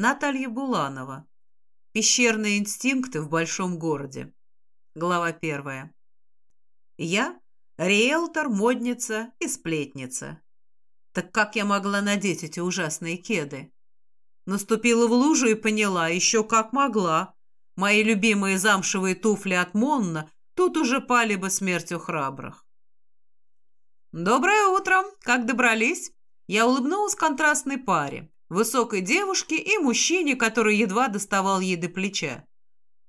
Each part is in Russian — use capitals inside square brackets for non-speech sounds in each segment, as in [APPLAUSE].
Наталья Буланова. Пещерные инстинкты в большом городе. Глава первая. Я – риэлтор, модница и сплетница. Так как я могла надеть эти ужасные кеды? Наступила в лужу и поняла, еще как могла. Мои любимые замшевые туфли от Монна тут уже пали бы смертью храбрых. «Доброе утро! Как добрались?» Я улыбнулась контрастной паре высокой девушке и мужчине, который едва доставал ей до плеча.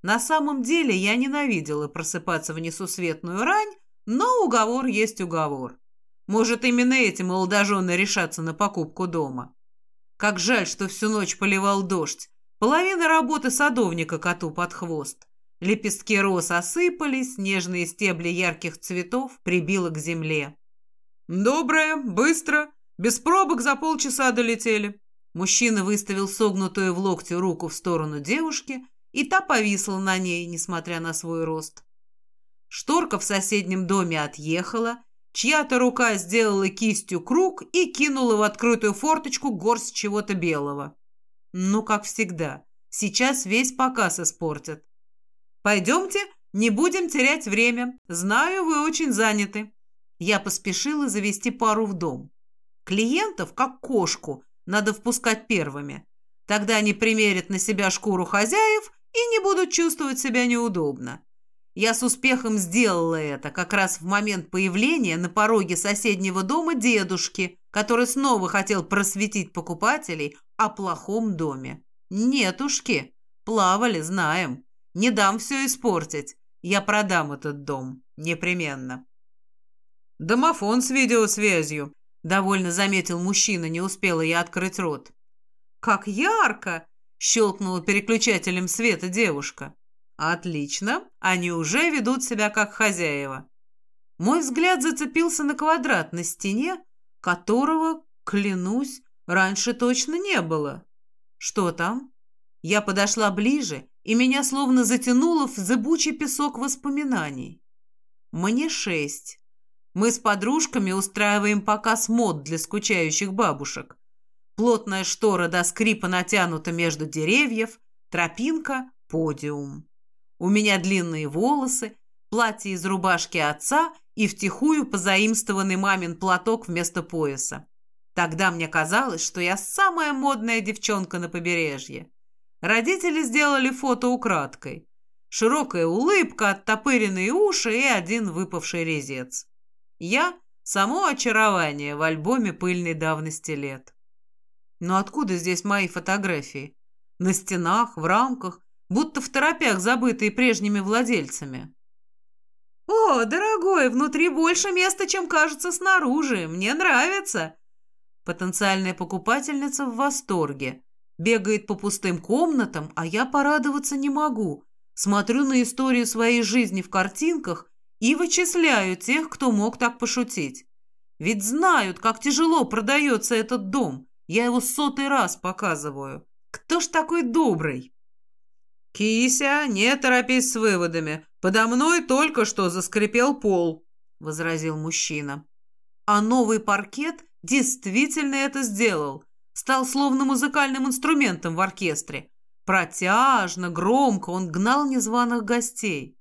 На самом деле я ненавидела просыпаться в несусветную рань, но уговор есть уговор. Может, именно эти молодожены решатся на покупку дома. Как жаль, что всю ночь поливал дождь. Половина работы садовника коту под хвост. Лепестки роз осыпались, нежные стебли ярких цветов прибило к земле. «Доброе, быстро, без пробок за полчаса долетели», Мужчина выставил согнутую в локте руку в сторону девушки, и та повисла на ней, несмотря на свой рост. Шторка в соседнем доме отъехала, чья-то рука сделала кистью круг и кинула в открытую форточку горсть чего-то белого. Ну, как всегда, сейчас весь показ испортят. «Пойдемте, не будем терять время. Знаю, вы очень заняты». Я поспешила завести пару в дом. Клиентов, как кошку, надо впускать первыми. Тогда они примерят на себя шкуру хозяев и не будут чувствовать себя неудобно. Я с успехом сделала это как раз в момент появления на пороге соседнего дома дедушки, который снова хотел просветить покупателей о плохом доме. Нетушки, плавали, знаем. Не дам все испортить. Я продам этот дом. Непременно. Домофон с видеосвязью. — довольно заметил мужчина, не успела я открыть рот. «Как ярко!» — щелкнула переключателем света девушка. «Отлично, они уже ведут себя как хозяева». Мой взгляд зацепился на квадрат на стене, которого, клянусь, раньше точно не было. «Что там?» Я подошла ближе, и меня словно затянуло в зыбучий песок воспоминаний. «Мне шесть. Мы с подружками устраиваем показ мод для скучающих бабушек. Плотная штора до скрипа натянута между деревьев, тропинка – подиум. У меня длинные волосы, платье из рубашки отца и втихую позаимствованный мамин платок вместо пояса. Тогда мне казалось, что я самая модная девчонка на побережье. Родители сделали фото украдкой. Широкая улыбка, оттопыренные уши и один выпавший резец. Я – само очарование в альбоме пыльной давности лет. Но откуда здесь мои фотографии? На стенах, в рамках, будто в торопях, забытые прежними владельцами. «О, дорогой, внутри больше места, чем кажется снаружи. Мне нравится!» Потенциальная покупательница в восторге. Бегает по пустым комнатам, а я порадоваться не могу. Смотрю на историю своей жизни в картинках и вычисляю тех, кто мог так пошутить. Ведь знают, как тяжело продается этот дом. Я его сотый раз показываю. Кто ж такой добрый? «Кися, не торопись с выводами. Подо мной только что заскрипел пол», — возразил мужчина. А новый паркет действительно это сделал. Стал словно музыкальным инструментом в оркестре. Протяжно, громко он гнал незваных гостей.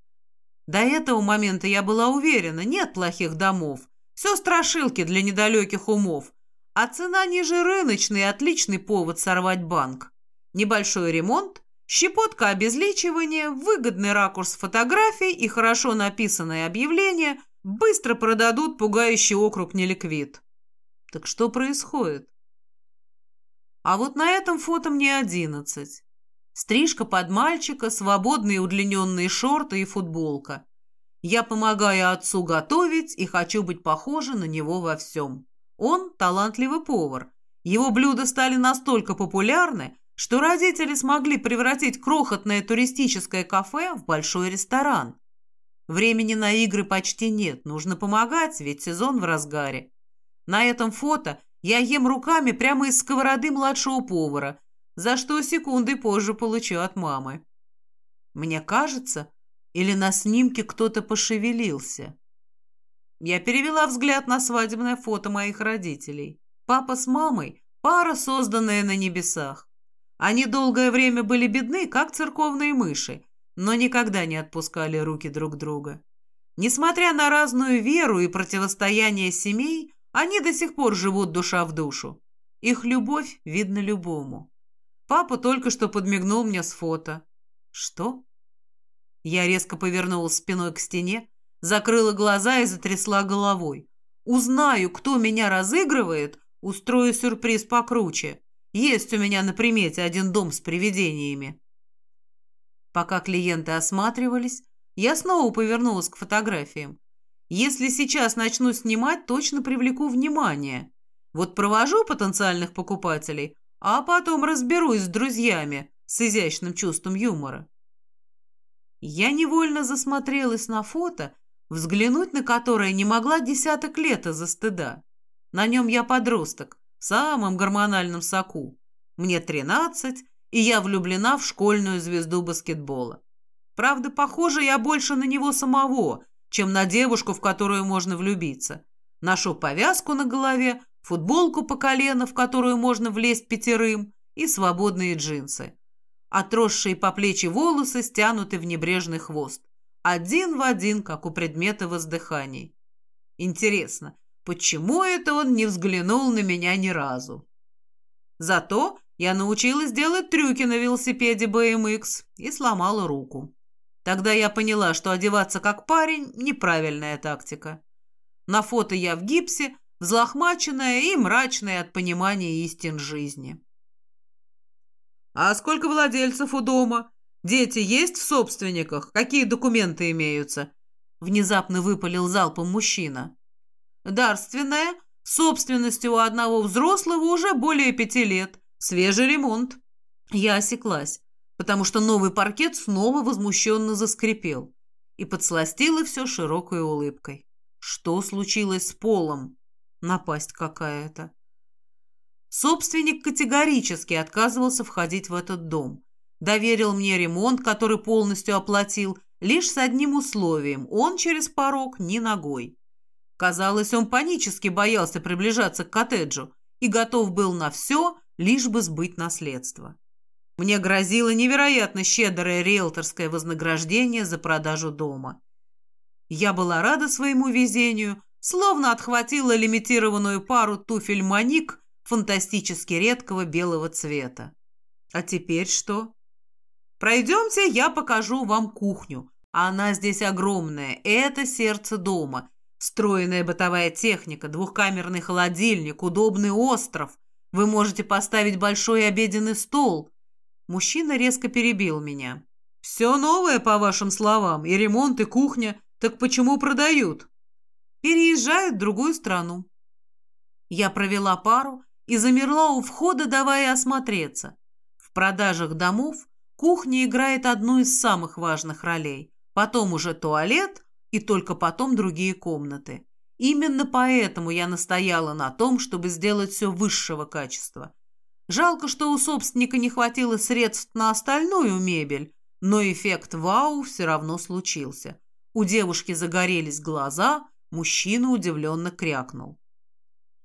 До этого момента я была уверена, нет плохих домов. Все страшилки для недалеких умов. А цена ниже рыночной – отличный повод сорвать банк. Небольшой ремонт, щепотка обезличивания, выгодный ракурс фотографий и хорошо написанное объявление быстро продадут пугающий округ неликвид. Так что происходит? А вот на этом фото мне одиннадцать. Стрижка под мальчика, свободные удлиненные шорты и футболка. Я помогаю отцу готовить и хочу быть похожа на него во всем. Он талантливый повар. Его блюда стали настолько популярны, что родители смогли превратить крохотное туристическое кафе в большой ресторан. Времени на игры почти нет, нужно помогать, ведь сезон в разгаре. На этом фото я ем руками прямо из сковороды младшего повара – за что секунды позже получу от мамы. Мне кажется, или на снимке кто-то пошевелился. Я перевела взгляд на свадебное фото моих родителей. Папа с мамой – пара, созданная на небесах. Они долгое время были бедны, как церковные мыши, но никогда не отпускали руки друг друга. Несмотря на разную веру и противостояние семей, они до сих пор живут душа в душу. Их любовь видно любому. Папа только что подмигнул мне с фото. Что? Я резко повернулась спиной к стене, закрыла глаза и затрясла головой. Узнаю, кто меня разыгрывает, устрою сюрприз покруче. Есть у меня на примете один дом с привидениями. Пока клиенты осматривались, я снова повернулась к фотографиям. Если сейчас начну снимать, точно привлеку внимание. Вот провожу потенциальных покупателей, а потом разберусь с друзьями с изящным чувством юмора. Я невольно засмотрелась на фото, взглянуть на которое не могла десяток лет из-за стыда. На нем я подросток, в самом гормональном соку. Мне тринадцать, и я влюблена в школьную звезду баскетбола. Правда, похоже я больше на него самого, чем на девушку, в которую можно влюбиться. Ношу повязку на голове, футболку по колено, в которую можно влезть пятерым, и свободные джинсы. Отросшие по плечи волосы стянуты в небрежный хвост. Один в один, как у предмета воздыханий. Интересно, почему это он не взглянул на меня ни разу? Зато я научилась делать трюки на велосипеде BMX и сломала руку. Тогда я поняла, что одеваться как парень – неправильная тактика. На фото я в гипсе, взлохмаченная и мрачная от понимания истин жизни. «А сколько владельцев у дома? Дети есть в собственниках? Какие документы имеются?» Внезапно выпалил залпом мужчина. «Дарственная. Собственности у одного взрослого уже более пяти лет. Свежий ремонт». Я осеклась потому что новый паркет снова возмущенно заскрипел и подсластила все широкой улыбкой. Что случилось с полом? Напасть какая-то. Собственник категорически отказывался входить в этот дом. Доверил мне ремонт, который полностью оплатил, лишь с одним условием – он через порог ни ногой. Казалось, он панически боялся приближаться к коттеджу и готов был на все, лишь бы сбыть наследство. Мне грозило невероятно щедрое риэлторское вознаграждение за продажу дома. Я была рада своему везению, словно отхватила лимитированную пару туфель «Маник» фантастически редкого белого цвета. А теперь что? Пройдемте, я покажу вам кухню. Она здесь огромная. Это сердце дома. Встроенная бытовая техника, двухкамерный холодильник, удобный остров. Вы можете поставить большой обеденный стол. Мужчина резко перебил меня. «Все новое, по вашим словам, и ремонт, и кухня. Так почему продают?» «Переезжают в другую страну». Я провела пару и замерла у входа, давая осмотреться. В продажах домов кухня играет одну из самых важных ролей. Потом уже туалет и только потом другие комнаты. Именно поэтому я настояла на том, чтобы сделать все высшего качества. Жалко, что у собственника не хватило средств на остальную мебель, но эффект вау все равно случился. У девушки загорелись глаза, мужчина удивленно крякнул.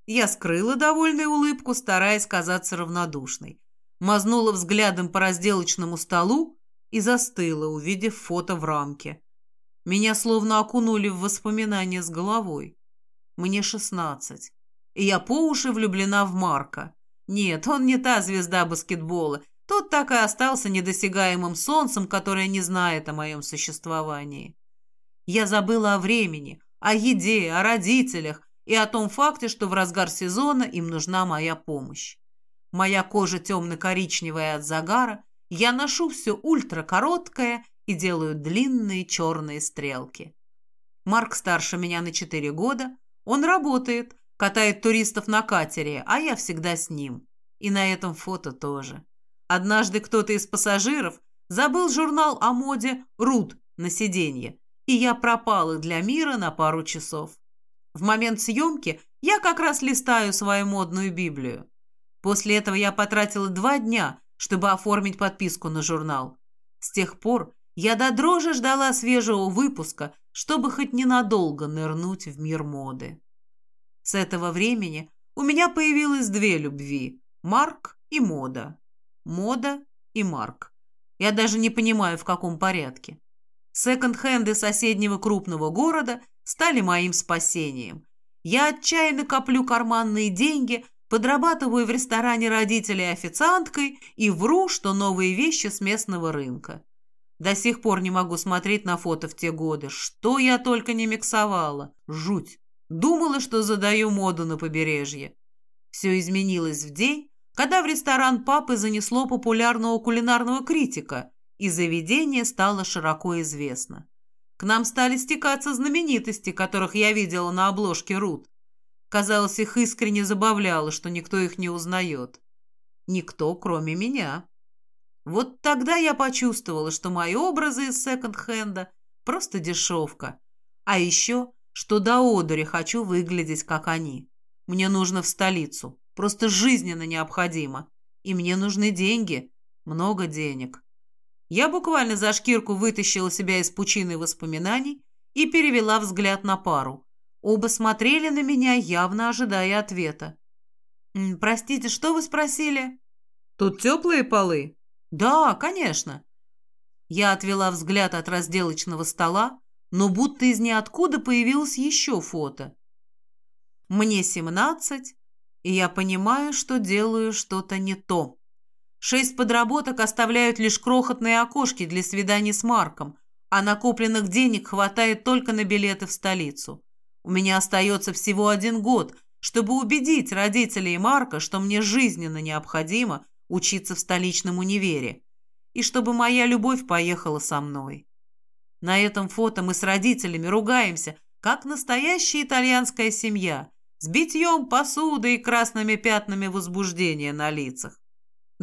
Я скрыла довольную улыбку, стараясь казаться равнодушной. Мазнула взглядом по разделочному столу и застыла, увидев фото в рамке. Меня словно окунули в воспоминания с головой. Мне шестнадцать, и я по уши влюблена в Марка. Нет, он не та звезда баскетбола. Тот так и остался недосягаемым солнцем, которое не знает о моем существовании. Я забыла о времени, о еде, о родителях и о том факте, что в разгар сезона им нужна моя помощь. Моя кожа темно-коричневая от загара, я ношу все ультракороткое и делаю длинные черные стрелки. Марк старше меня на четыре года, он работает, Катает туристов на катере, а я всегда с ним. И на этом фото тоже. Однажды кто-то из пассажиров забыл журнал о моде «Руд» на сиденье, и я пропала для мира на пару часов. В момент съемки я как раз листаю свою модную Библию. После этого я потратила два дня, чтобы оформить подписку на журнал. С тех пор я до дрожи ждала свежего выпуска, чтобы хоть ненадолго нырнуть в мир моды. С этого времени у меня появилось две любви – Марк и мода. мода и Марк. Я даже не понимаю, в каком порядке. Секонд-хенды соседнего крупного города стали моим спасением. Я отчаянно коплю карманные деньги, подрабатываю в ресторане родителей официанткой и вру, что новые вещи с местного рынка. До сих пор не могу смотреть на фото в те годы. Что я только не миксовала. Жуть. Думала, что задаю моду на побережье. Все изменилось в день, когда в ресторан папы занесло популярного кулинарного критика, и заведение стало широко известно. К нам стали стекаться знаменитости, которых я видела на обложке Рут. Казалось, их искренне забавляло, что никто их не узнает. Никто, кроме меня. Вот тогда я почувствовала, что мои образы из секонд-хенда просто дешевка. А еще, что до одури хочу выглядеть, как они. Мне нужно в столицу. Просто жизненно необходимо. И мне нужны деньги. Много денег. Я буквально за шкирку вытащила себя из пучины воспоминаний и перевела взгляд на пару. Оба смотрели на меня, явно ожидая ответа. «Простите, что вы спросили?» «Тут теплые полы?» «Да, конечно». Я отвела взгляд от разделочного стола, но будто из ниоткуда появилось еще фото. Мне семнадцать, и я понимаю, что делаю что-то не то. Шесть подработок оставляют лишь крохотные окошки для свиданий с Марком, а накопленных денег хватает только на билеты в столицу. У меня остается всего один год, чтобы убедить родителей Марка, что мне жизненно необходимо учиться в столичном универе, и чтобы моя любовь поехала со мной. На этом фото мы с родителями ругаемся, как настоящая итальянская семья, с битьем посуды и красными пятнами возбуждения на лицах.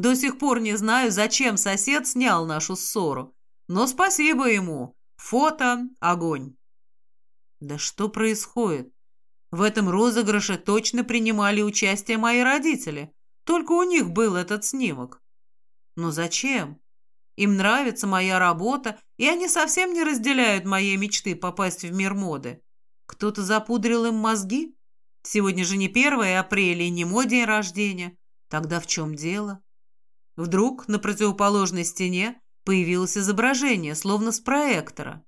До сих пор не знаю, зачем сосед снял нашу ссору, но спасибо ему. Фото – огонь. Да что происходит? В этом розыгрыше точно принимали участие мои родители. Только у них был этот снимок. Но зачем? Им нравится моя работа, и они совсем не разделяют моей мечты попасть в мир моды. Кто-то запудрил им мозги? Сегодня же не 1 апреля и не мой день рождения. Тогда в чем дело? Вдруг на противоположной стене появилось изображение, словно с проектора.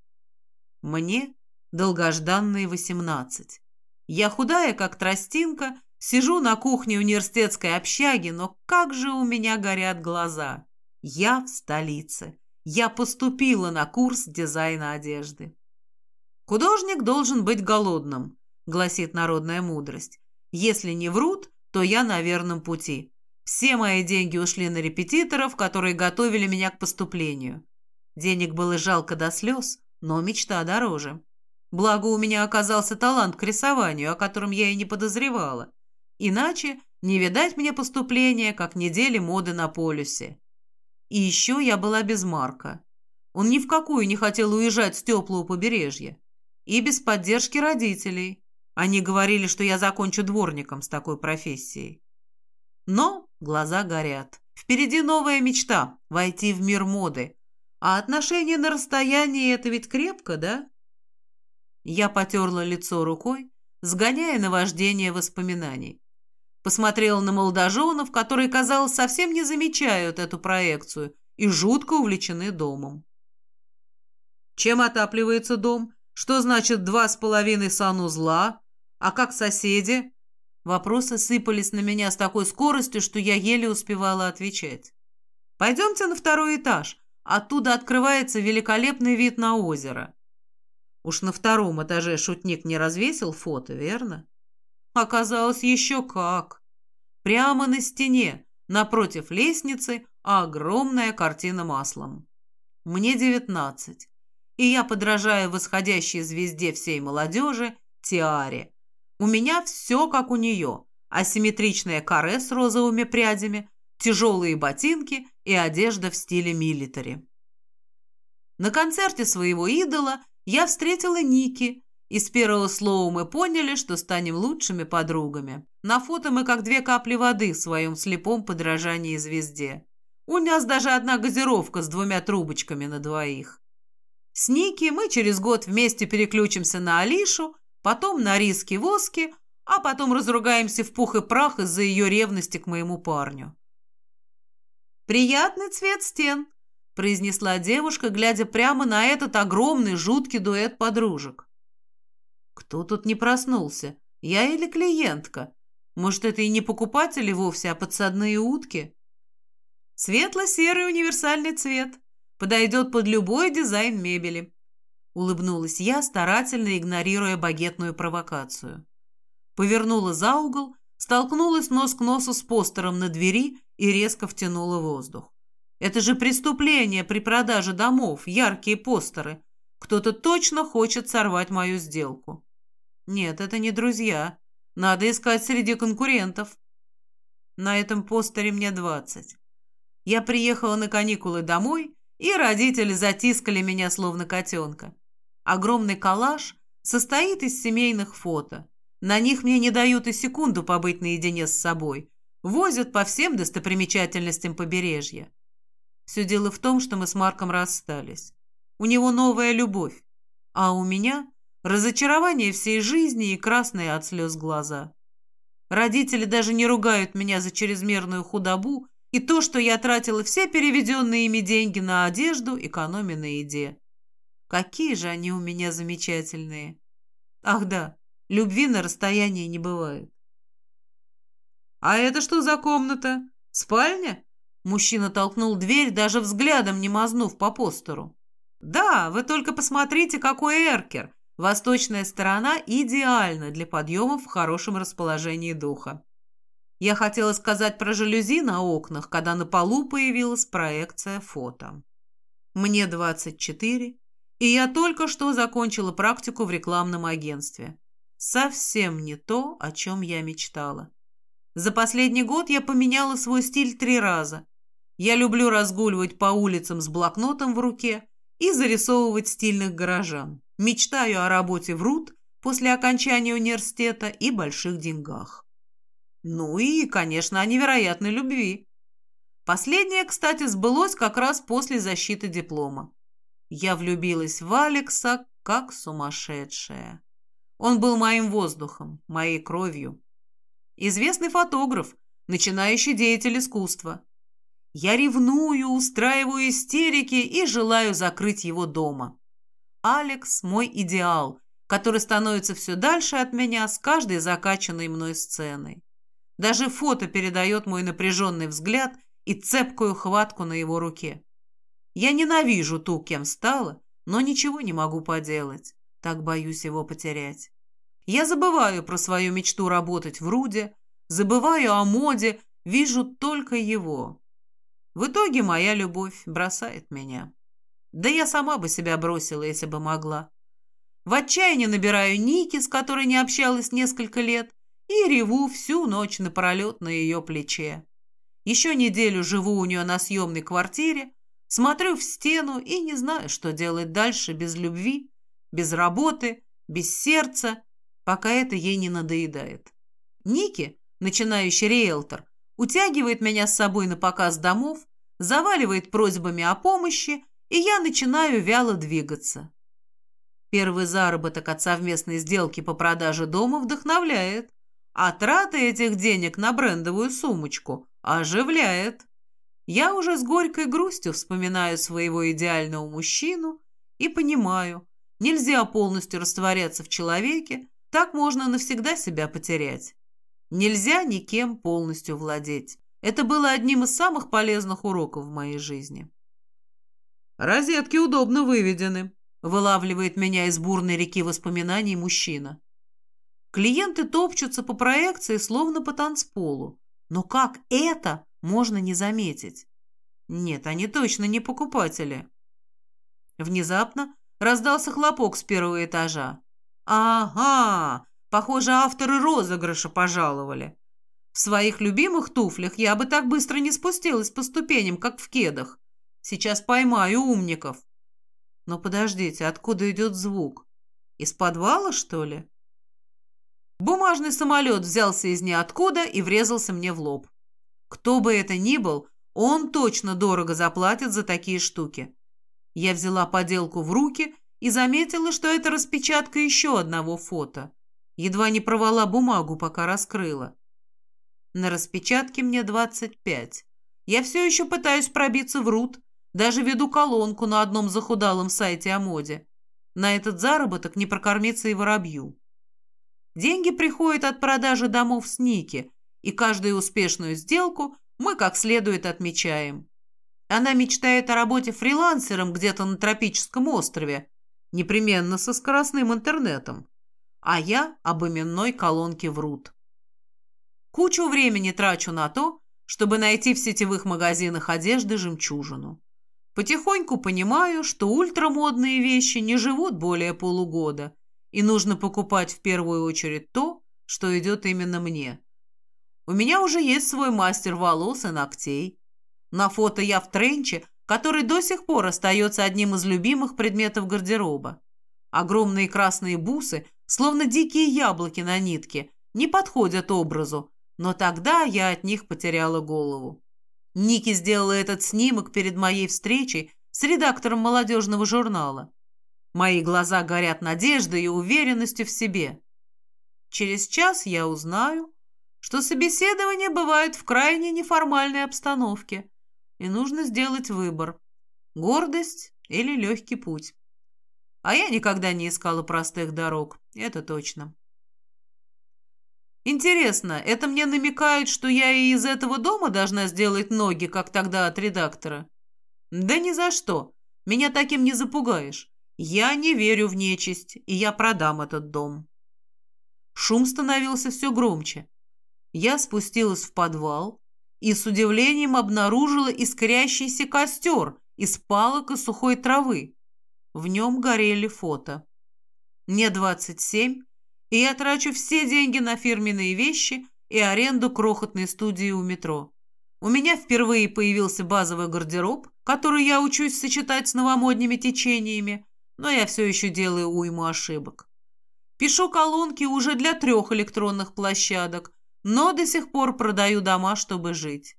Мне долгожданные восемнадцать. Я худая, как тростинка, сижу на кухне университетской общаги, но как же у меня горят глаза. Я в столице. Я поступила на курс дизайна одежды. Художник должен быть голодным, гласит народная мудрость. Если не врут, то я на верном пути. Все мои деньги ушли на репетиторов, которые готовили меня к поступлению. Денег было жалко до слез, но мечта дороже. Благо у меня оказался талант к рисованию, о котором я и не подозревала. Иначе не видать мне поступления, как недели моды на полюсе. И еще я была без Марка. Он ни в какую не хотел уезжать с теплого побережья. И без поддержки родителей. Они говорили, что я закончу дворником с такой профессией. Но глаза горят. Впереди новая мечта – войти в мир моды. А отношения на расстоянии – это ведь крепко, да? Я потерла лицо рукой, сгоняя наваждение воспоминаний. Посмотрела на молодоженов, которые, казалось, совсем не замечают эту проекцию и жутко увлечены домом. Чем отапливается дом? Что значит два с половиной санузла? А как соседи? Вопросы сыпались на меня с такой скоростью, что я еле успевала отвечать. Пойдемте на второй этаж. Оттуда открывается великолепный вид на озеро. Уж на втором этаже шутник не развесил фото, верно? Оказалось, еще как. Прямо на стене, напротив лестницы, огромная картина маслом. Мне девятнадцать, и я подражаю восходящей звезде всей молодежи Тиаре. У меня все как у нее. Асимметричное каре с розовыми прядями, тяжелые ботинки и одежда в стиле милитари. На концерте своего идола я встретила Ники, и с первого слова мы поняли, что станем лучшими подругами. На фото мы как две капли воды в своем слепом подражании звезде. У нас даже одна газировка с двумя трубочками на двоих. С Ники мы через год вместе переключимся на Алишу, потом на риски-воски, а потом разругаемся в пух и прах из-за ее ревности к моему парню. Приятный цвет стен, произнесла девушка, глядя прямо на этот огромный жуткий дуэт подружек. Кто тут не проснулся? Я или клиентка? Может, это и не покупатели вовсе, а подсадные утки? Светло-серый универсальный цвет. Подойдет под любой дизайн мебели. Улыбнулась я, старательно игнорируя багетную провокацию. Повернула за угол, столкнулась нос к носу с постером на двери и резко втянула воздух. Это же преступление при продаже домов, яркие постеры. Кто-то точно хочет сорвать мою сделку. Нет, это не друзья. Надо искать среди конкурентов. На этом постере мне двадцать. Я приехала на каникулы домой, и родители затискали меня словно котенка. Огромный коллаж состоит из семейных фото. На них мне не дают и секунду побыть наедине с собой. Возят по всем достопримечательностям побережья. Все дело в том, что мы с Марком расстались. У него новая любовь, а у меня разочарование всей жизни и красные от слез глаза. Родители даже не ругают меня за чрезмерную худобу и то, что я тратила все переведенные ими деньги на одежду, экономя на еде. Какие же они у меня замечательные. Ах да, любви на расстоянии не бывает. «А это что за комната? Спальня?» Мужчина толкнул дверь, даже взглядом не мазнув по постеру. «Да, вы только посмотрите, какой эркер. Восточная сторона идеальна для подъема в хорошем расположении духа. Я хотела сказать про жалюзи на окнах, когда на полу появилась проекция фото. Мне 24, и я только что закончила практику в рекламном агентстве. Совсем не то, о чем я мечтала. За последний год я поменяла свой стиль три раза. Я люблю разгуливать по улицам с блокнотом в руке и зарисовывать стильных горожан. Мечтаю о работе в РУД после окончания университета и больших деньгах. Ну и, конечно, о невероятной любви. Последнее, кстати, сбылось как раз после защиты диплома. Я влюбилась в Алекса как сумасшедшая. Он был моим воздухом, моей кровью. Известный фотограф, начинающий деятель искусства. Я ревную, устраиваю истерики и желаю закрыть его дома. Алекс – мой идеал, который становится все дальше от меня с каждой закачанной мной сценой. Даже фото передает мой напряженный взгляд и цепкую хватку на его руке. Я ненавижу ту, кем стала, но ничего не могу поделать. Так боюсь его потерять. Я забываю про свою мечту работать в Руде, забываю о моде, вижу только его. В итоге моя любовь бросает меня. Да я сама бы себя бросила, если бы могла. В отчаянии набираю Ники, с которой не общалась несколько лет, и реву всю ночь напролет на ее плече. Еще неделю живу у нее на съемной квартире, смотрю в стену и не знаю, что делать дальше без любви, без работы, без сердца, пока это ей не надоедает. Ники, начинающий риэлтор, утягивает меня с собой на показ домов, заваливает просьбами о помощи и я начинаю вяло двигаться. Первый заработок от совместной сделки по продаже дома вдохновляет, а траты этих денег на брендовую сумочку оживляет. Я уже с горькой грустью вспоминаю своего идеального мужчину и понимаю, нельзя полностью растворяться в человеке, так можно навсегда себя потерять. Нельзя никем полностью владеть. Это было одним из самых полезных уроков в моей жизни. «Розетки удобно выведены», — вылавливает меня из бурной реки воспоминаний мужчина. Клиенты топчутся по проекции, словно по танцполу. Но как это можно не заметить? Нет, они точно не покупатели. Внезапно раздался хлопок с первого этажа. «Ага, похоже, авторы розыгрыша пожаловали. В своих любимых туфлях я бы так быстро не спустилась по ступеням, как в кедах. Сейчас поймаю умников. Но подождите, откуда идет звук? Из подвала, что ли? Бумажный самолет взялся из ниоткуда и врезался мне в лоб. Кто бы это ни был, он точно дорого заплатит за такие штуки. Я взяла поделку в руки и заметила, что это распечатка еще одного фото. Едва не провала бумагу, пока раскрыла. На распечатке мне 25. Я все еще пытаюсь пробиться в РУТ, даже веду колонку на одном захудалом сайте о моде. На этот заработок не прокормиться и воробью. Деньги приходят от продажи домов с Ники, и каждую успешную сделку мы как следует отмечаем. Она мечтает о работе фрилансером где-то на тропическом острове, непременно со скоростным интернетом, а я об именной колонке врут. Кучу времени трачу на то, чтобы найти в сетевых магазинах одежды жемчужину. Потихоньку понимаю, что ультрамодные вещи не живут более полугода, и нужно покупать в первую очередь то, что идет именно мне. У меня уже есть свой мастер волос и ногтей. На фото я в тренче, который до сих пор остается одним из любимых предметов гардероба. Огромные красные бусы, словно дикие яблоки на нитке, не подходят образу, но тогда я от них потеряла голову. Ники сделала этот снимок перед моей встречей с редактором молодежного журнала. Мои глаза горят надеждой и уверенностью в себе. Через час я узнаю, что собеседования бывают в крайне неформальной обстановке, и нужно сделать выбор – гордость или легкий путь. А я никогда не искала простых дорог, это точно. Интересно, это мне намекает, что я и из этого дома должна сделать ноги, как тогда от редактора? Да ни за что. Меня таким не запугаешь. Я не верю в нечисть, и я продам этот дом. Шум становился все громче. Я спустилась в подвал и с удивлением обнаружила искрящийся костер из палок и сухой травы. В нем горели фото. Мне 27, и я трачу все деньги на фирменные вещи и аренду крохотной студии у метро. У меня впервые появился базовый гардероб, который я учусь сочетать с новомодными течениями, но я все еще делаю уйму ошибок. Пишу колонки уже для трех электронных площадок, но до сих пор продаю дома, чтобы жить.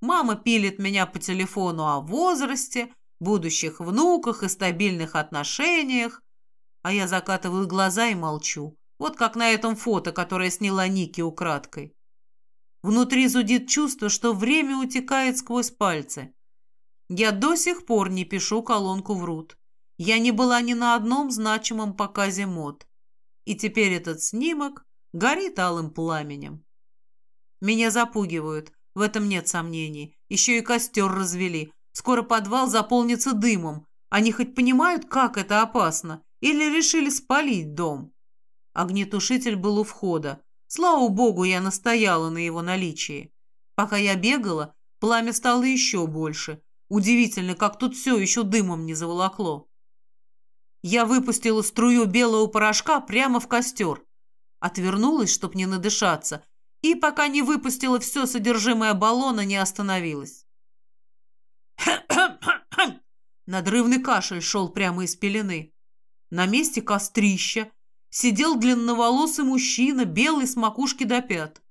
Мама пилит меня по телефону о возрасте, будущих внуках и стабильных отношениях, а я закатываю глаза и молчу. Вот как на этом фото, которое сняла Ники украдкой. Внутри зудит чувство, что время утекает сквозь пальцы. Я до сих пор не пишу колонку в рут. Я не была ни на одном значимом показе мод. И теперь этот снимок горит алым пламенем. Меня запугивают, в этом нет сомнений. Еще и костер развели. Скоро подвал заполнится дымом. Они хоть понимают, как это опасно? Или решили спалить дом? Огнетушитель был у входа. Слава богу, я настояла на его наличии. Пока я бегала, пламя стало еще больше. Удивительно, как тут все еще дымом не заволокло. Я выпустила струю белого порошка прямо в костер. Отвернулась, чтоб не надышаться, и пока не выпустила все содержимое баллона, не остановилась. [COUGHS] Надрывный кашель шел прямо из пелены. На месте кострища сидел длинноволосый мужчина, белый с макушки до пят.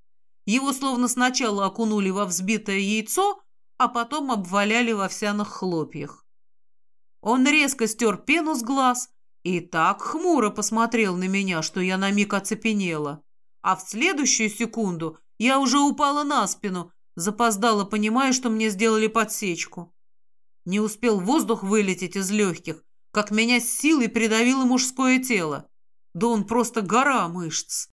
Его словно сначала окунули во взбитое яйцо, а потом обваляли в овсяных хлопьях. Он резко стер пену с глаз и так хмуро посмотрел на меня, что я на миг оцепенела. А в следующую секунду я уже упала на спину, запоздала, понимая, что мне сделали подсечку. Не успел воздух вылететь из легких, как меня с силой придавило мужское тело. Да он просто гора мышц.